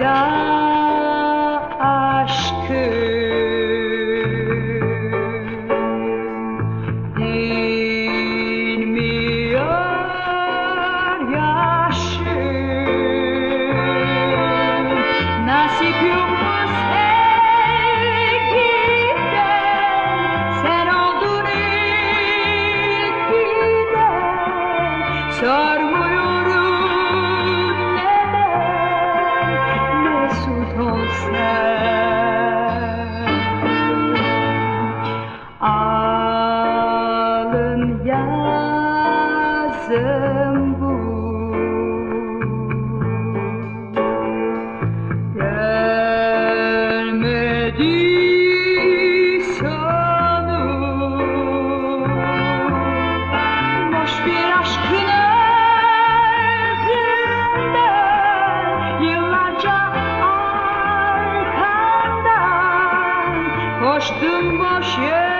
sevda aşkı. Dinmiyor yaşım nasip yokmuş sevgiden sen oldun ilk giden yazım bu. Boş bir aşkın ardından Yıllarca arkandan Koştum boş yere